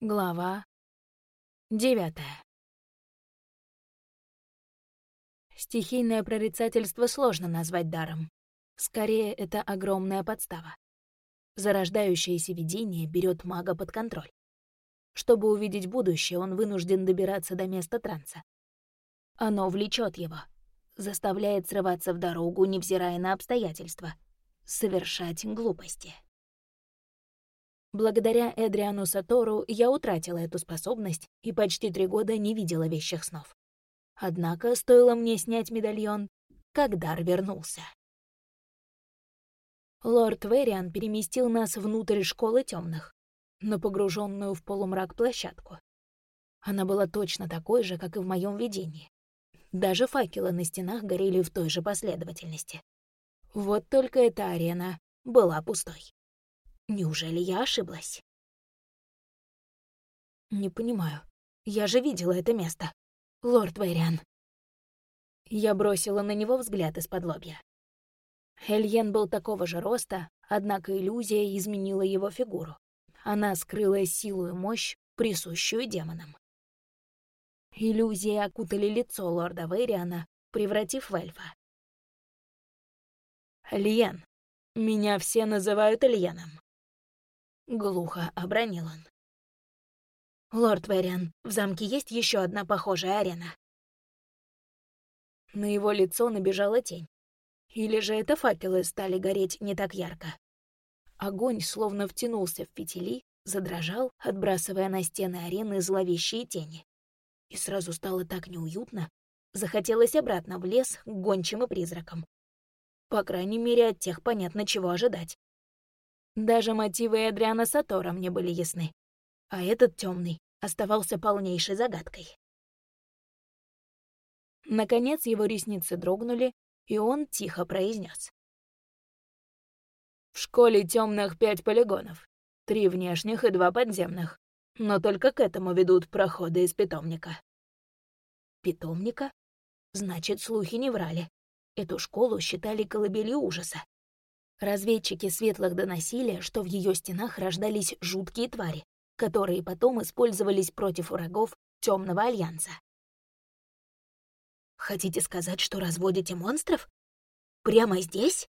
Глава девятая. Стихийное прорицательство сложно назвать даром. Скорее, это огромная подстава. Зарождающееся видение берет мага под контроль. Чтобы увидеть будущее, он вынужден добираться до места транса. Оно влечет его, заставляет срываться в дорогу, невзирая на обстоятельства, совершать глупости. Благодаря Эдриану Сатору я утратила эту способность и почти три года не видела вещих снов. Однако стоило мне снять медальон, как дар вернулся. Лорд Вериан переместил нас внутрь школы темных, на погруженную в полумрак площадку. Она была точно такой же, как и в моем видении. Даже факелы на стенах горели в той же последовательности. Вот только эта арена была пустой. Неужели я ошиблась? Не понимаю. Я же видела это место. Лорд Вейриан. Я бросила на него взгляд из-под лобья. Эльен был такого же роста, однако иллюзия изменила его фигуру. Она скрыла силу и мощь, присущую демонам. Иллюзии окутали лицо лорда Вейриана, превратив в эльфа. «Льен. Меня все называют Ильеном. Глухо обронил он. «Лорд Вериан, в замке есть еще одна похожая арена?» На его лицо набежала тень. Или же это факелы стали гореть не так ярко? Огонь словно втянулся в фитили, задрожал, отбрасывая на стены арены зловещие тени. И сразу стало так неуютно, захотелось обратно в лес к гончим и призракам. По крайней мере, от тех понятно, чего ожидать. Даже мотивы Эдриана Сатора мне были ясны. А этот темный оставался полнейшей загадкой. Наконец его ресницы дрогнули, и он тихо произнес: В школе темных пять полигонов. Три внешних и два подземных. Но только к этому ведут проходы из питомника. Питомника? Значит, слухи не врали. Эту школу считали колыбелью ужаса. Разведчики светлых доносили, что в ее стенах рождались жуткие твари, которые потом использовались против врагов Темного Альянса. Хотите сказать, что разводите монстров? Прямо здесь?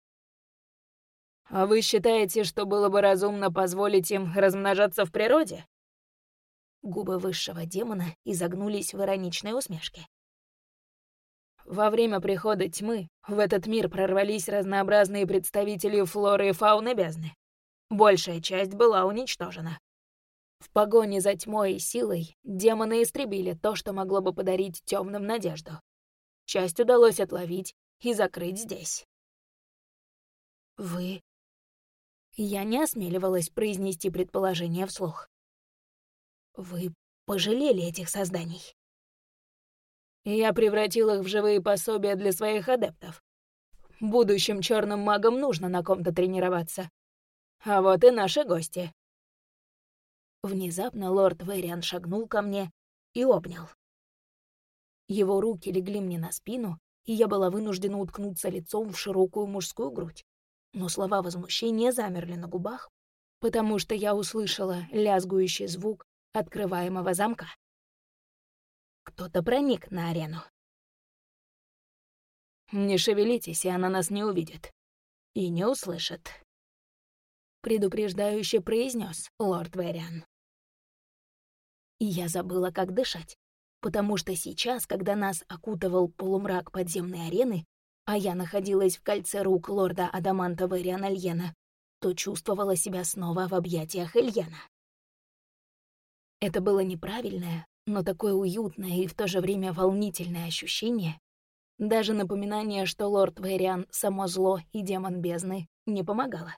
А вы считаете, что было бы разумно позволить им размножаться в природе? Губы высшего демона изогнулись в ироничной усмешке. Во время прихода тьмы в этот мир прорвались разнообразные представители флоры и фауны бездны. Большая часть была уничтожена. В погоне за тьмой и силой демоны истребили то, что могло бы подарить темным надежду. Часть удалось отловить и закрыть здесь. «Вы...» Я не осмеливалась произнести предположение вслух. «Вы пожалели этих созданий?» Я превратил их в живые пособия для своих адептов. Будущим черным магам нужно на ком-то тренироваться. А вот и наши гости. Внезапно лорд Вэриан шагнул ко мне и обнял. Его руки легли мне на спину, и я была вынуждена уткнуться лицом в широкую мужскую грудь. Но слова возмущения замерли на губах, потому что я услышала лязгующий звук открываемого замка. Кто-то проник на арену. «Не шевелитесь, и она нас не увидит. И не услышит», — предупреждающе произнес лорд Вериан. Я забыла, как дышать, потому что сейчас, когда нас окутывал полумрак подземной арены, а я находилась в кольце рук лорда Адаманта Вериана Альена, то чувствовала себя снова в объятиях Ильена. Это было неправильное, но такое уютное и в то же время волнительное ощущение, даже напоминание, что лорд Вэриан — само зло и демон бездны, не помогало.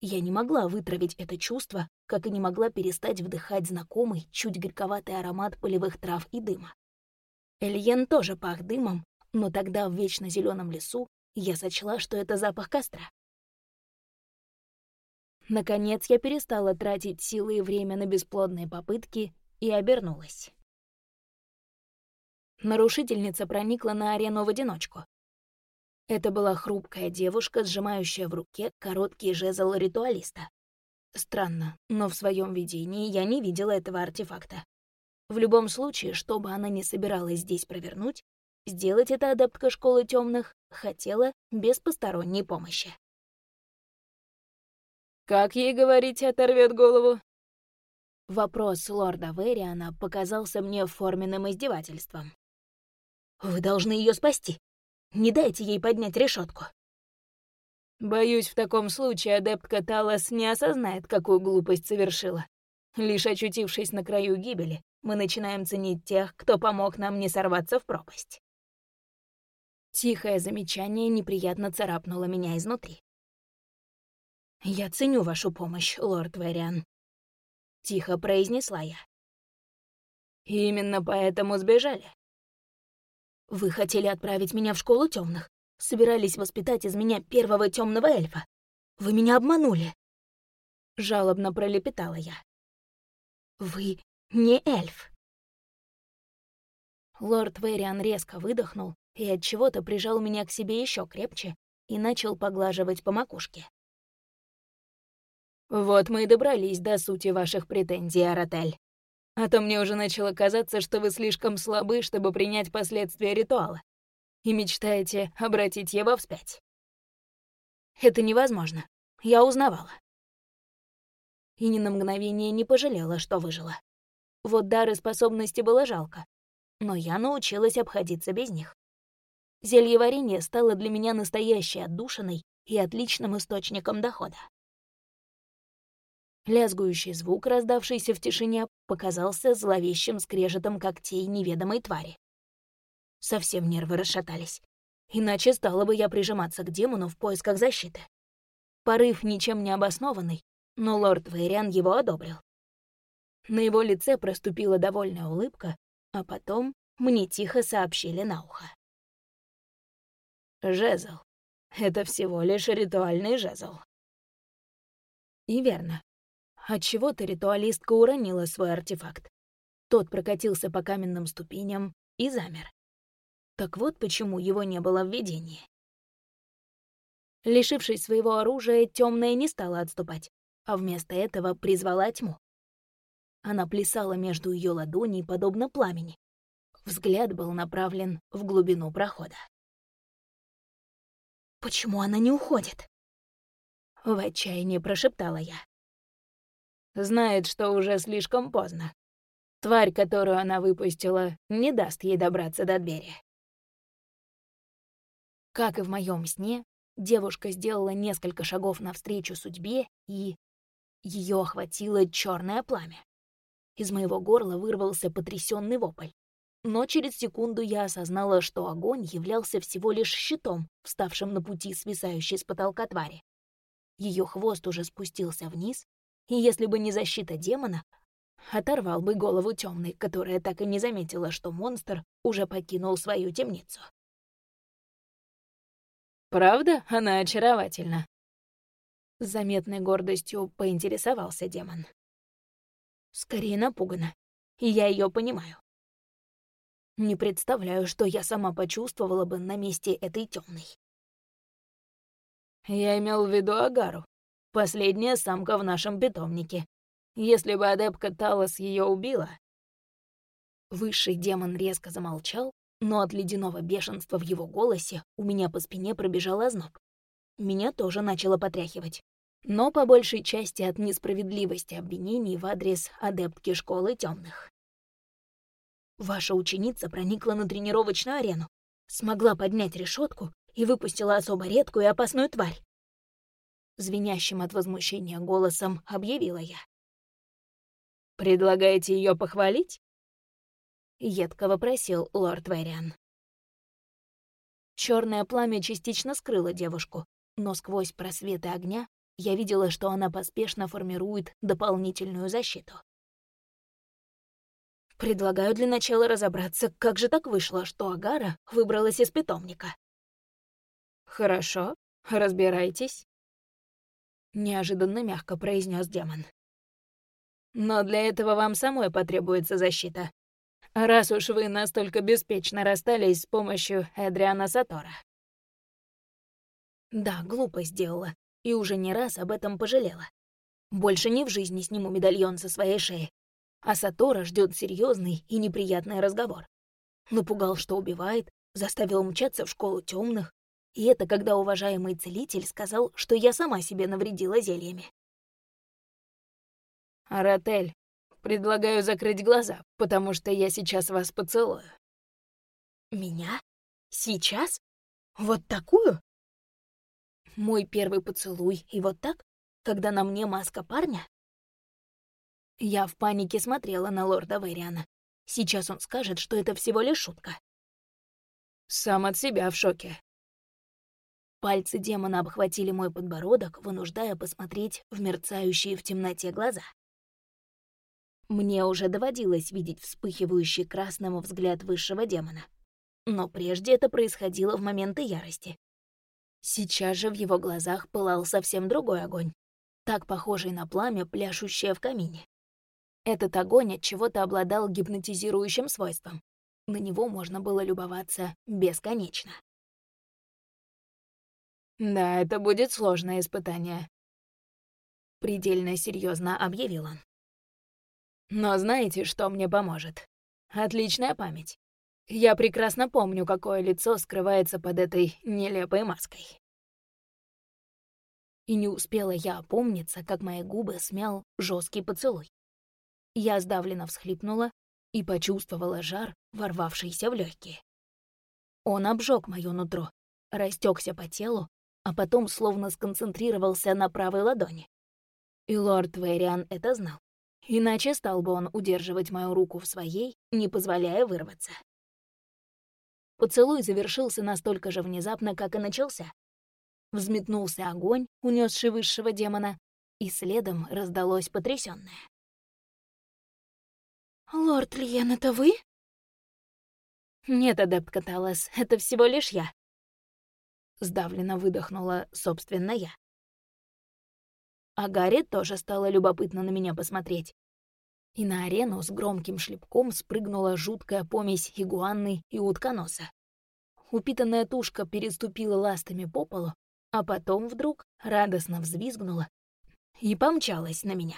Я не могла вытравить это чувство, как и не могла перестать вдыхать знакомый, чуть горьковатый аромат полевых трав и дыма. Эльен тоже пах дымом, но тогда в вечно зеленом лесу я сочла, что это запах костра. Наконец я перестала тратить силы и время на бесплодные попытки и обернулась. Нарушительница проникла на арену в одиночку. Это была хрупкая девушка, сжимающая в руке короткий жезл ритуалиста. Странно, но в своем видении я не видела этого артефакта. В любом случае, что бы она ни собиралась здесь провернуть, сделать это адептка школы темных хотела без посторонней помощи. «Как ей говорить, оторвет голову?» Вопрос лорда Вериана показался мне форменным издевательством. «Вы должны ее спасти. Не дайте ей поднять решетку. Боюсь, в таком случае адептка Талос не осознает, какую глупость совершила. Лишь очутившись на краю гибели, мы начинаем ценить тех, кто помог нам не сорваться в пропасть. Тихое замечание неприятно царапнуло меня изнутри. «Я ценю вашу помощь, лорд Вэриан», — тихо произнесла я. «Именно поэтому сбежали». «Вы хотели отправить меня в школу темных, собирались воспитать из меня первого темного эльфа. Вы меня обманули!» Жалобно пролепетала я. «Вы не эльф!» Лорд Вэриан резко выдохнул и от чего то прижал меня к себе еще крепче и начал поглаживать по макушке. «Вот мы и добрались до сути ваших претензий, Аратель. А то мне уже начало казаться, что вы слишком слабы, чтобы принять последствия ритуала и мечтаете обратить его вспять. Это невозможно. Я узнавала. И ни на мгновение не пожалела, что выжила. Вот дары способности было жалко, но я научилась обходиться без них. Зелье варенья стало для меня настоящей отдушиной и отличным источником дохода. Лязгующий звук, раздавшийся в тишине, показался зловещим скрежетом когтей неведомой твари. Совсем нервы расшатались. Иначе стала бы я прижиматься к демону в поисках защиты. Порыв ничем не обоснованный, но лорд Вейриан его одобрил. На его лице проступила довольная улыбка, а потом мне тихо сообщили на ухо. «Жезл. Это всего лишь ритуальный жезл». И верно. Отчего-то ритуалистка уронила свой артефакт. Тот прокатился по каменным ступеням и замер. Так вот почему его не было в видении. Лишившись своего оружия, темная не стала отступать, а вместо этого призвала тьму. Она плясала между ее ладоней, подобно пламени. Взгляд был направлен в глубину прохода. «Почему она не уходит?» В отчаянии прошептала я. Знает, что уже слишком поздно. Тварь, которую она выпустила, не даст ей добраться до двери. Как и в моем сне, девушка сделала несколько шагов навстречу судьбе, и ее охватило черное пламя. Из моего горла вырвался потрясенный вопль. Но через секунду я осознала, что огонь являлся всего лишь щитом, вставшим на пути свисающей с потолка твари. Ее хвост уже спустился вниз, и если бы не защита демона, оторвал бы голову темной, которая так и не заметила, что монстр уже покинул свою темницу. Правда, она очаровательна?» С заметной гордостью поинтересовался демон. Скорее напугана, и я ее понимаю. Не представляю, что я сама почувствовала бы на месте этой темной. Я имел в виду Агару, последняя самка в нашем питомнике. Если бы адепка Талос ее убила... Высший демон резко замолчал, но от ледяного бешенства в его голосе у меня по спине пробежал озноб. Меня тоже начало потряхивать. Но по большей части от несправедливости обвинений в адрес адептки школы темных. Ваша ученица проникла на тренировочную арену, смогла поднять решетку и выпустила особо редкую и опасную тварь. Звенящим от возмущения голосом объявила я. «Предлагаете ее похвалить?» — едко вопросил лорд Вэриан. Черное пламя частично скрыло девушку, но сквозь просветы огня я видела, что она поспешно формирует дополнительную защиту. Предлагаю для начала разобраться, как же так вышло, что Агара выбралась из питомника. «Хорошо, разбирайтесь», — неожиданно мягко произнес демон. «Но для этого вам самой потребуется защита раз уж вы настолько беспечно расстались с помощью Эдриана Сатора. Да, глупо сделала, и уже не раз об этом пожалела. Больше ни в жизни сниму медальон со своей шеи. А Сатора ждет серьезный и неприятный разговор. Напугал, что убивает, заставил мчаться в школу темных, и это когда уважаемый целитель сказал, что я сама себе навредила зельями. «Аратель, предлагаю закрыть глаза, потому что я сейчас вас поцелую». «Меня? Сейчас? Вот такую?» Мой первый поцелуй, и вот так, когда на мне маска парня? Я в панике смотрела на лорда Вэриана. Сейчас он скажет, что это всего лишь шутка. Сам от себя в шоке. Пальцы демона обхватили мой подбородок, вынуждая посмотреть в мерцающие в темноте глаза. Мне уже доводилось видеть вспыхивающий красным взгляд высшего демона. Но прежде это происходило в моменты ярости. Сейчас же в его глазах пылал совсем другой огонь, так похожий на пламя, пляшущее в камине. Этот огонь от чего-то обладал гипнотизирующим свойством. На него можно было любоваться бесконечно. «Да, это будет сложное испытание», — предельно серьезно объявил он. «Но знаете, что мне поможет? Отличная память. Я прекрасно помню, какое лицо скрывается под этой нелепой маской». И не успела я опомниться, как мои губы смял жесткий поцелуй. Я сдавленно всхлипнула и почувствовала жар, ворвавшийся в легкие. Он обжег моё нутро, растекся по телу, а потом словно сконцентрировался на правой ладони. И лорд Вэриан это знал. Иначе стал бы он удерживать мою руку в своей, не позволяя вырваться. Поцелуй завершился настолько же внезапно, как и начался. Взметнулся огонь, унесший высшего демона, и следом раздалось потрясённое. «Лорд Лиен, это вы?» «Нет, адепт Каталас, это всего лишь я». Сдавленно выдохнула, собственно, я. А Гарри тоже стало любопытно на меня посмотреть. И на арену с громким шлепком спрыгнула жуткая помесь игуанны и утконоса. Упитанная тушка переступила ластами по полу, а потом вдруг радостно взвизгнула и помчалась на меня.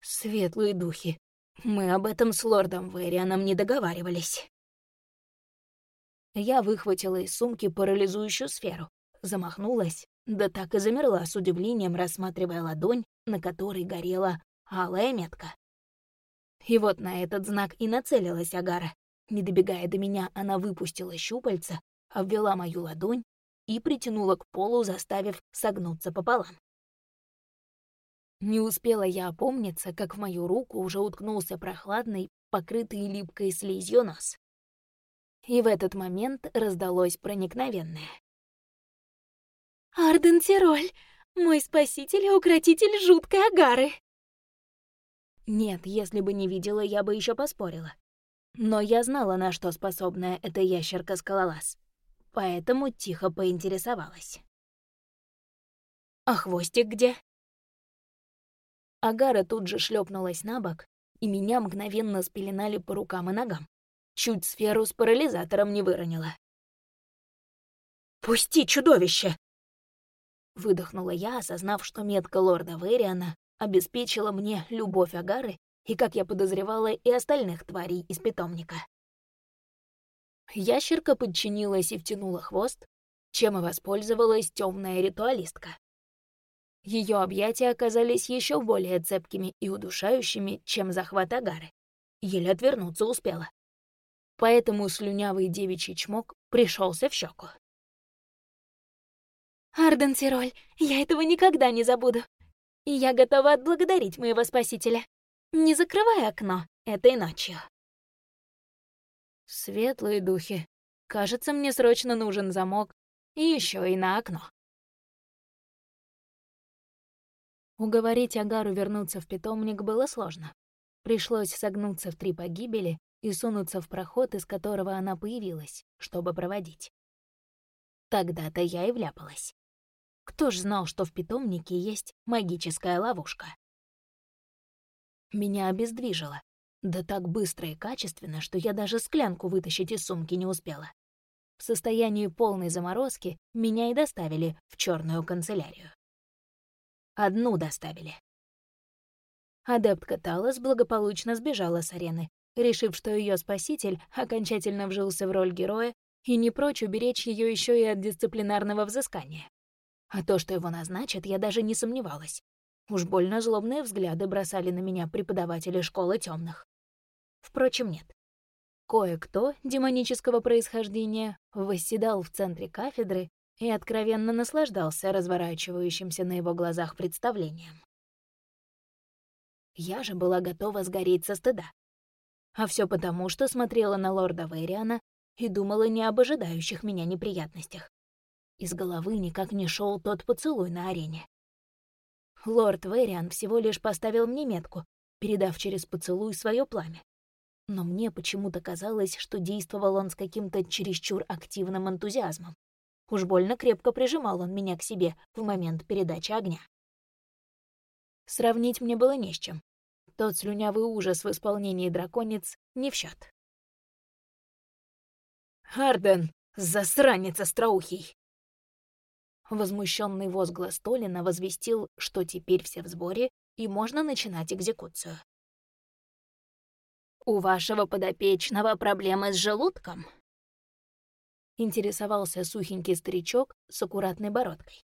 Светлые духи. Мы об этом с лордом Вэрианом не договаривались. Я выхватила из сумки парализующую сферу, замахнулась, да так и замерла с удивлением, рассматривая ладонь, на которой горела алая метка. И вот на этот знак и нацелилась Агара. Не добегая до меня, она выпустила щупальца, обвела мою ладонь и притянула к полу, заставив согнуться пополам. Не успела я опомниться, как в мою руку уже уткнулся прохладный, покрытый липкой слизью нос. И в этот момент раздалось проникновенное. «Арден Тироль, мой спаситель и укротитель жуткой агары!» Нет, если бы не видела, я бы еще поспорила. Но я знала, на что способна эта ящерка-скалолаз, поэтому тихо поинтересовалась. «А хвостик где?» Агара тут же шлепнулась на бок, и меня мгновенно спеленали по рукам и ногам. Чуть сферу с парализатором не выронила. «Пусти, чудовище!» Выдохнула я, осознав, что метка лорда Вериана обеспечила мне любовь Агары и, как я подозревала, и остальных тварей из питомника. Ящерка подчинилась и втянула хвост, чем и воспользовалась темная ритуалистка. Ее объятия оказались еще более цепкими и удушающими, чем захват Агары. Еле отвернуться успела. Поэтому слюнявый девичий чмок пришелся в щеку. «Арден Тироль, я этого никогда не забуду. И я готова отблагодарить моего спасителя. Не закрывай окно этой ночью». Светлые духи. Кажется, мне срочно нужен замок и еще и на окно. Уговорить Агару вернуться в питомник было сложно. Пришлось согнуться в три погибели и сунуться в проход, из которого она появилась, чтобы проводить. Тогда-то я и вляпалась. Кто ж знал, что в питомнике есть магическая ловушка? Меня обездвижило. Да так быстро и качественно, что я даже склянку вытащить из сумки не успела. В состоянии полной заморозки меня и доставили в черную канцелярию. Одну доставили. Адептка Талос благополучно сбежала с арены, решив, что ее спаситель окончательно вжился в роль героя и не прочь уберечь ее еще и от дисциплинарного взыскания. А то, что его назначат, я даже не сомневалась. Уж больно злобные взгляды бросали на меня преподаватели школы темных. Впрочем, нет. Кое-кто демонического происхождения восседал в центре кафедры и откровенно наслаждался разворачивающимся на его глазах представлением. Я же была готова сгореть со стыда. А все потому, что смотрела на лорда Вэриана и думала не об ожидающих меня неприятностях. Из головы никак не шел тот поцелуй на арене. Лорд Вэриан всего лишь поставил мне метку, передав через поцелуй свое пламя. Но мне почему-то казалось, что действовал он с каким-то чересчур активным энтузиазмом. Уж больно крепко прижимал он меня к себе в момент передачи огня. Сравнить мне было не с чем. Тот слюнявый ужас в исполнении драконец не в счет. «Харден, засранец остроухий!» Возмущенный возглас Толина возвестил, что теперь все в сборе и можно начинать экзекуцию. «У вашего подопечного проблемы с желудком?» Интересовался сухенький старичок с аккуратной бородкой.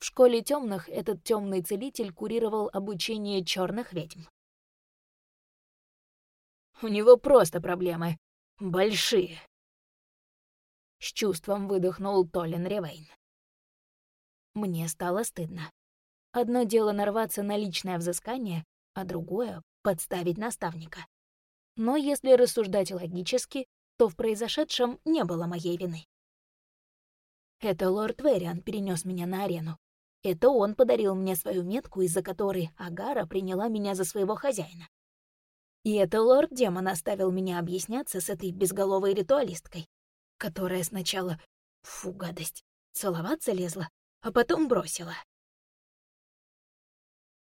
В школе темных этот темный целитель курировал обучение черных ведьм. У него просто проблемы. Большие. С чувством выдохнул Толин Ревейн. Мне стало стыдно. Одно дело нарваться на личное взыскание, а другое — подставить наставника. Но если рассуждать логически, то в произошедшем не было моей вины. Это лорд Вериан перенес меня на арену. Это он подарил мне свою метку, из-за которой Агара приняла меня за своего хозяина. И это лорд-демон оставил меня объясняться с этой безголовой ритуалисткой, которая сначала, фу, гадость, целоваться лезла, а потом бросила.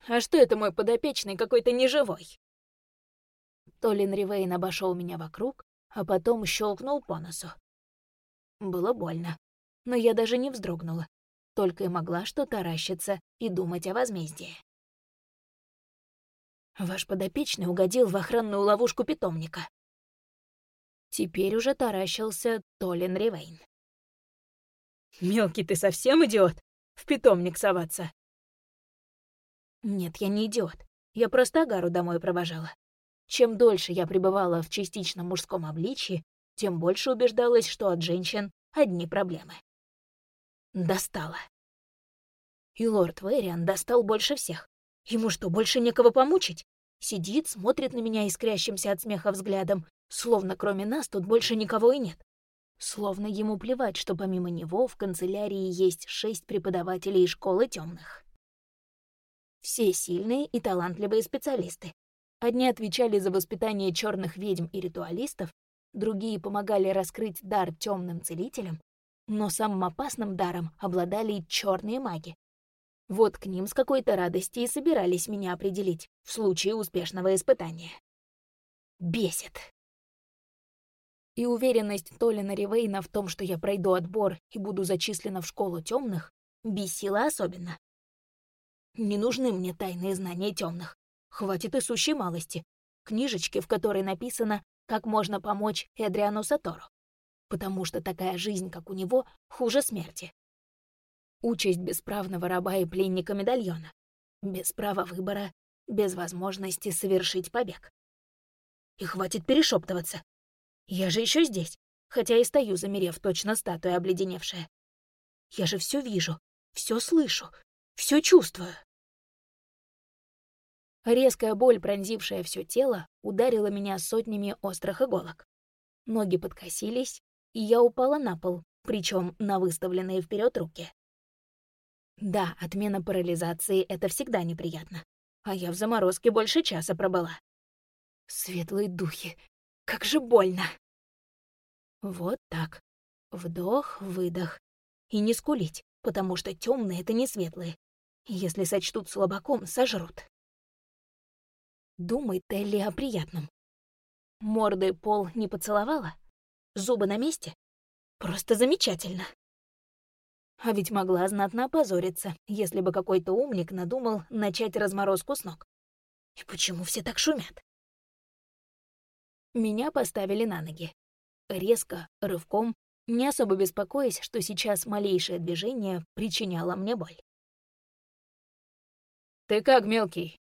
«А что это мой подопечный какой-то неживой?» Толин Ривейн обошел меня вокруг, а потом щелкнул по носу. Было больно, но я даже не вздрогнула, только и могла что таращиться и думать о возмездии. Ваш подопечный угодил в охранную ловушку питомника. Теперь уже таращился Толин Ривейн. «Мелкий ты совсем идиот? В питомник соваться?» «Нет, я не идиот. Я просто Агару домой провожала. Чем дольше я пребывала в частично мужском обличье, тем больше убеждалась, что от женщин одни проблемы. Достала. И лорд Вэриан достал больше всех. Ему что, больше некого помучить? Сидит, смотрит на меня искрящимся от смеха взглядом, словно кроме нас тут больше никого и нет. Словно ему плевать, что помимо него в канцелярии есть шесть преподавателей школы темных. Все сильные и талантливые специалисты. Одни отвечали за воспитание черных ведьм и ритуалистов, другие помогали раскрыть дар темным целителям, но самым опасным даром обладали черные маги, вот к ним с какой-то радости и собирались меня определить в случае успешного испытания. Бесит. И уверенность Толина Ривейна в том, что я пройду отбор и буду зачислена в школу темных, бесила особенно. Не нужны мне тайные знания темных. Хватит и сущей малости. Книжечки, в которой написано, как можно помочь Эдриану Сатору. Потому что такая жизнь, как у него, хуже смерти. Участь бесправного раба и пленника медальона. Без права выбора, без возможности совершить побег. И хватит перешептываться. Я же еще здесь, хотя и стою, замерев точно статуя обледеневшая. Я же все вижу, все слышу, все чувствую. Резкая боль, пронзившая все тело, ударила меня сотнями острых иголок. Ноги подкосились, и я упала на пол, причем на выставленные вперед руки. Да, отмена парализации — это всегда неприятно. А я в заморозке больше часа пробыла. Светлые духи, как же больно. Вот так. Вдох, выдох. И не скулить, потому что темные это не светлые. Если сочтут слабаком, сожрут. Думай, Телли, о приятном. Мордой пол не поцеловала? Зубы на месте? Просто замечательно. А ведь могла знатно опозориться, если бы какой-то умник надумал начать разморозку с ног. И почему все так шумят? Меня поставили на ноги. Резко, рывком, не особо беспокоясь, что сейчас малейшее движение причиняло мне боль. «Ты как, мелкий?»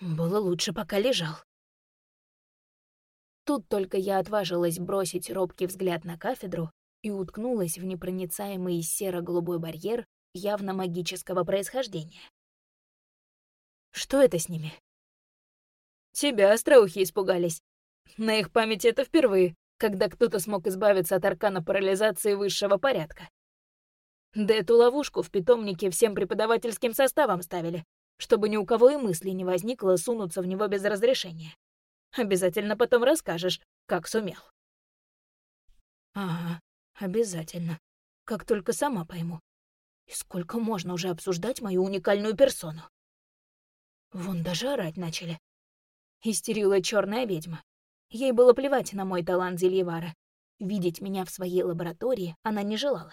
Было лучше, пока лежал. Тут только я отважилась бросить робкий взгляд на кафедру и уткнулась в непроницаемый серо-голубой барьер явно магического происхождения. Что это с ними? Тебя остроухи испугались. На их памяти это впервые, когда кто-то смог избавиться от аркана парализации высшего порядка. Да эту ловушку в питомнике всем преподавательским составом ставили, чтобы ни у кого и мысли не возникло сунуться в него без разрешения. Обязательно потом расскажешь, как сумел. Ага, обязательно. Как только сама пойму. И сколько можно уже обсуждать мою уникальную персону? Вон даже орать начали. Истерила черная ведьма. Ей было плевать на мой талант Зельевара. Видеть меня в своей лаборатории она не желала.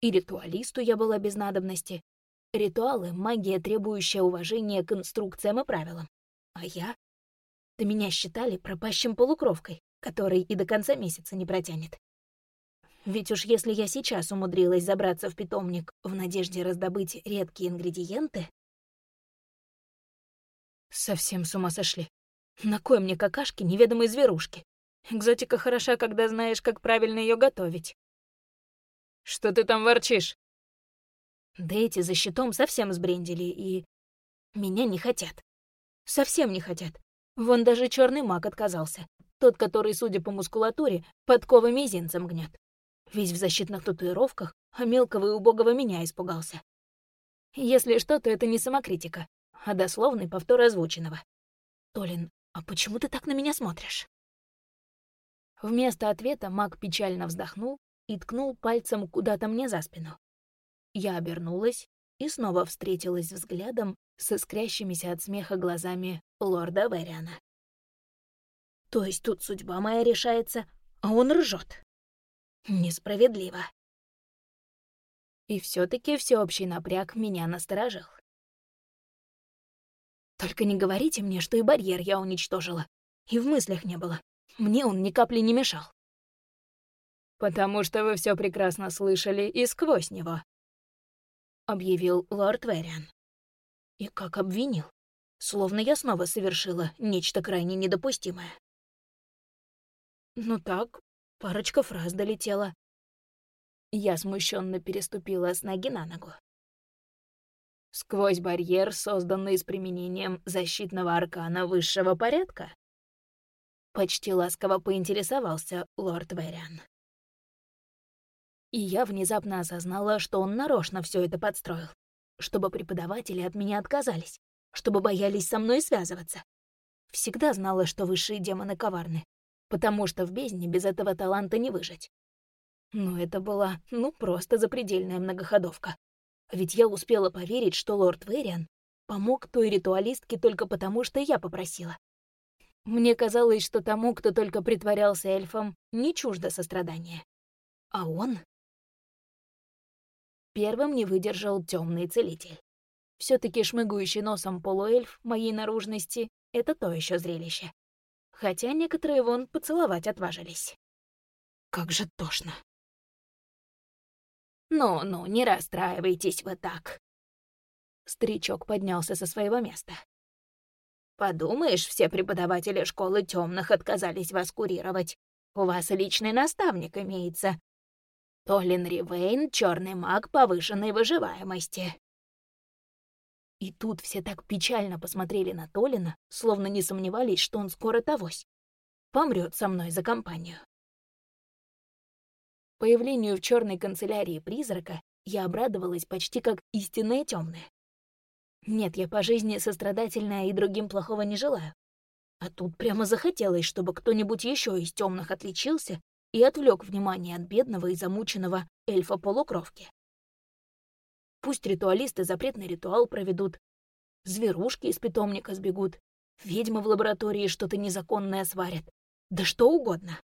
И ритуалисту я была без надобности. Ритуалы — магия, требующая уважения к инструкциям и правилам. А я? Да меня считали пропащим полукровкой, который и до конца месяца не протянет. Ведь уж если я сейчас умудрилась забраться в питомник в надежде раздобыть редкие ингредиенты... Совсем с ума сошли. На кой мне какашки неведомой зверушки? Экзотика хороша, когда знаешь, как правильно ее готовить. Что ты там ворчишь? Да эти за щитом совсем сбрендили и... Меня не хотят. Совсем не хотят. Вон даже черный маг отказался. Тот, который, судя по мускулатуре, подковы мизинцем гнет. Весь в защитных татуировках, а мелкого и убогого меня испугался. Если что, то это не самокритика, а дословный повтор озвученного. Толин, а почему ты так на меня смотришь? Вместо ответа маг печально вздохнул и ткнул пальцем куда-то мне за спину. Я обернулась и снова встретилась взглядом с искрящимися от смеха глазами лорда Вериана. То есть тут судьба моя решается, а он ржет. Несправедливо. И все таки всеобщий напряг меня насторожил. Только не говорите мне, что и барьер я уничтожила. И в мыслях не было. Мне он ни капли не мешал. «Потому что вы все прекрасно слышали и сквозь него», — объявил лорд Вериан. И как обвинил. Словно я снова совершила нечто крайне недопустимое. Ну так, парочка фраз долетела. Я смущенно переступила с ноги на ногу. Сквозь барьер, созданный с применением защитного аркана высшего порядка? Почти ласково поинтересовался лорд Вериан. И я внезапно осознала, что он нарочно все это подстроил, чтобы преподаватели от меня отказались, чтобы боялись со мной связываться. Всегда знала, что высшие демоны коварны, потому что в бездне без этого таланта не выжить. Но это была, ну, просто запредельная многоходовка. Ведь я успела поверить, что лорд Вериан помог той ритуалистке только потому, что я попросила. Мне казалось, что тому, кто только притворялся эльфом, не чуждо сострадание. А он... Первым не выдержал темный целитель. все таки шмыгающий носом полуэльф моей наружности — это то еще зрелище. Хотя некоторые вон поцеловать отважились. Как же тошно. «Ну-ну, не расстраивайтесь вы так». Старичок поднялся со своего места. «Подумаешь, все преподаватели школы темных отказались вас курировать. У вас личный наставник имеется. Толин Ривейн — черный маг повышенной выживаемости». И тут все так печально посмотрели на Толина, словно не сомневались, что он скоро тогось. Помрет со мной за компанию. Появлению в черной канцелярии призрака я обрадовалась почти как истинная темная. Нет, я по жизни сострадательная и другим плохого не желаю. А тут прямо захотелось, чтобы кто-нибудь еще из темных отличился и отвлек внимание от бедного и замученного эльфа-полукровки. Пусть ритуалисты запретный ритуал проведут, зверушки из питомника сбегут, ведьмы в лаборатории что-то незаконное сварят, да что угодно.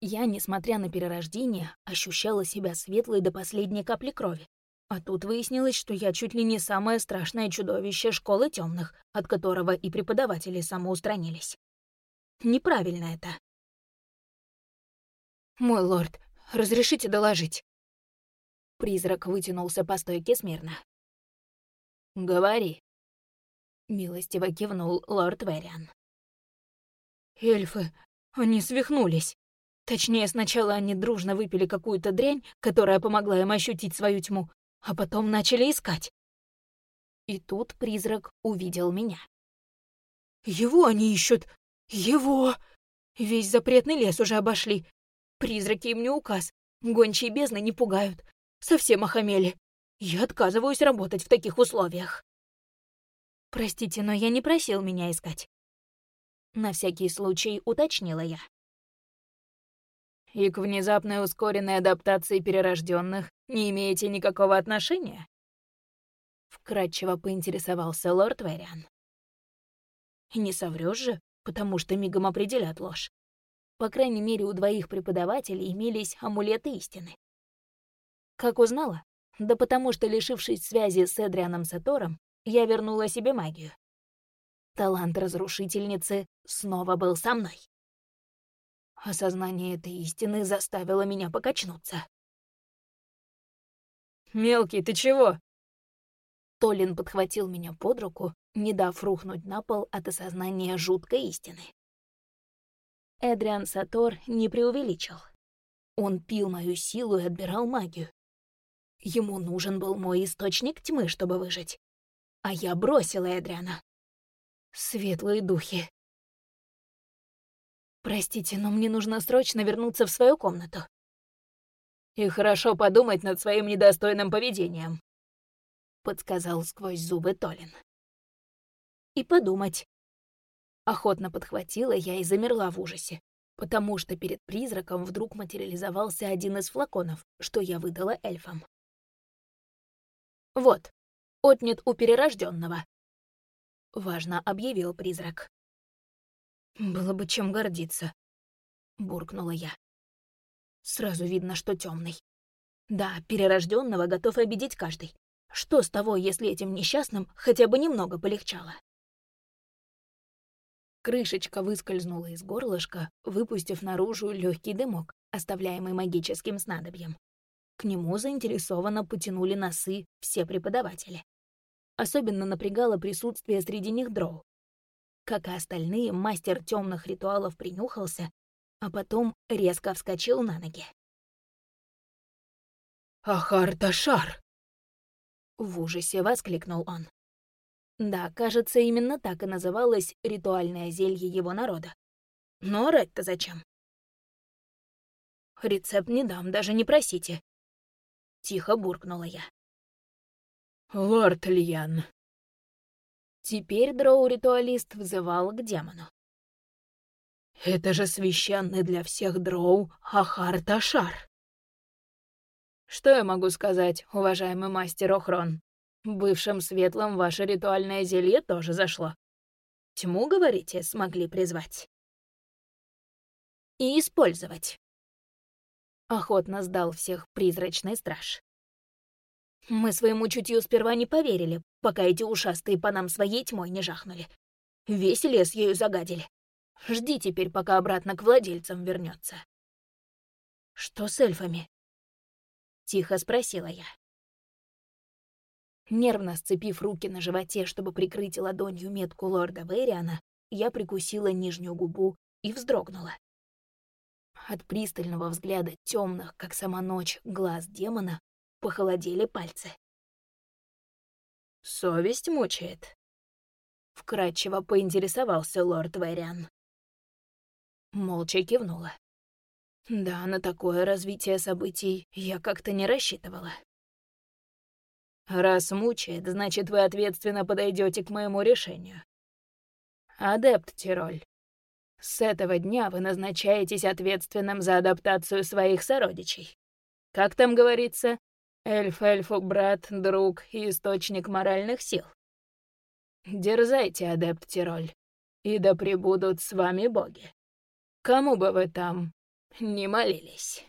Я, несмотря на перерождение, ощущала себя светлой до последней капли крови. А тут выяснилось, что я чуть ли не самое страшное чудовище школы темных, от которого и преподаватели самоустранились. Неправильно это. «Мой лорд, разрешите доложить?» Призрак вытянулся по стойке смирно. «Говори», — милостиво кивнул лорд Вериан. «Эльфы, они свихнулись. Точнее, сначала они дружно выпили какую-то дрянь, которая помогла им ощутить свою тьму, а потом начали искать. И тут призрак увидел меня. «Его они ищут! Его! Весь запретный лес уже обошли. Призраки им не указ, гончие бездны не пугают. Совсем охамели. Я отказываюсь работать в таких условиях». «Простите, но я не просил меня искать». На всякий случай уточнила я. И к внезапной ускоренной адаптации перерожденных не имеете никакого отношения? Вкратчиво поинтересовался лорд Вериан. Не соврёшь же, потому что мигом определят ложь. По крайней мере, у двоих преподавателей имелись амулеты истины. Как узнала? Да потому что, лишившись связи с Эдрианом Сатором, я вернула себе магию. Талант разрушительницы снова был со мной. Осознание этой истины заставило меня покачнуться. «Мелкий, ты чего?» Толин подхватил меня под руку, не дав рухнуть на пол от осознания жуткой истины. Эдриан Сатор не преувеличил. Он пил мою силу и отбирал магию. Ему нужен был мой источник тьмы, чтобы выжить. А я бросила Эдриана. Светлые духи. Простите, но мне нужно срочно вернуться в свою комнату. И хорошо подумать над своим недостойным поведением, подсказал сквозь зубы Толин. И подумать. Охотно подхватила я и замерла в ужасе, потому что перед призраком вдруг материализовался один из флаконов, что я выдала эльфам. Вот, отнят у перерожденного. Важно объявил призрак. «Было бы чем гордиться», — буркнула я. Сразу видно, что темный. Да, перерожденного готов обидеть каждый. Что с того, если этим несчастным хотя бы немного полегчало? Крышечка выскользнула из горлышка, выпустив наружу легкий дымок, оставляемый магическим снадобьем. К нему заинтересованно потянули носы все преподаватели. Особенно напрягало присутствие среди них дроу. Как и остальные, мастер темных ритуалов принюхался, а потом резко вскочил на ноги. «Ахар-Ташар!» В ужасе воскликнул он. Да, кажется, именно так и называлось ритуальное зелье его народа. Но орать-то зачем? Рецепт не дам, даже не просите. Тихо буркнула я. «Лорд Льян, Теперь дроу-ритуалист взывал к демону. «Это же священный для всех дроу Ахар-Ташар!» «Что я могу сказать, уважаемый мастер Охрон? Бывшим светлым ваше ритуальное зелье тоже зашло. Тьму, говорите, смогли призвать?» «И использовать». Охотно сдал всех призрачный страж. Мы своему чутью сперва не поверили, пока эти ушастые по нам своей тьмой не жахнули. Весь лес ею загадили. Жди теперь, пока обратно к владельцам вернется. «Что с эльфами?» — тихо спросила я. Нервно сцепив руки на животе, чтобы прикрыть ладонью метку лорда Вериана, я прикусила нижнюю губу и вздрогнула. От пристального взгляда темных, как сама ночь, глаз демона похолодели пальцы. «Совесть мучает?» — вкратчиво поинтересовался лорд Вэриан. Молча кивнула. Да, на такое развитие событий я как-то не рассчитывала. «Раз мучает, значит, вы ответственно подойдете к моему решению. Адепт Тироль, с этого дня вы назначаетесь ответственным за адаптацию своих сородичей. Как там говорится, Эльф эльфу брат, друг и источник моральных сил. Дерзайте, адепт Тироль, и да пребудут с вами боги. Кому бы вы там не молились.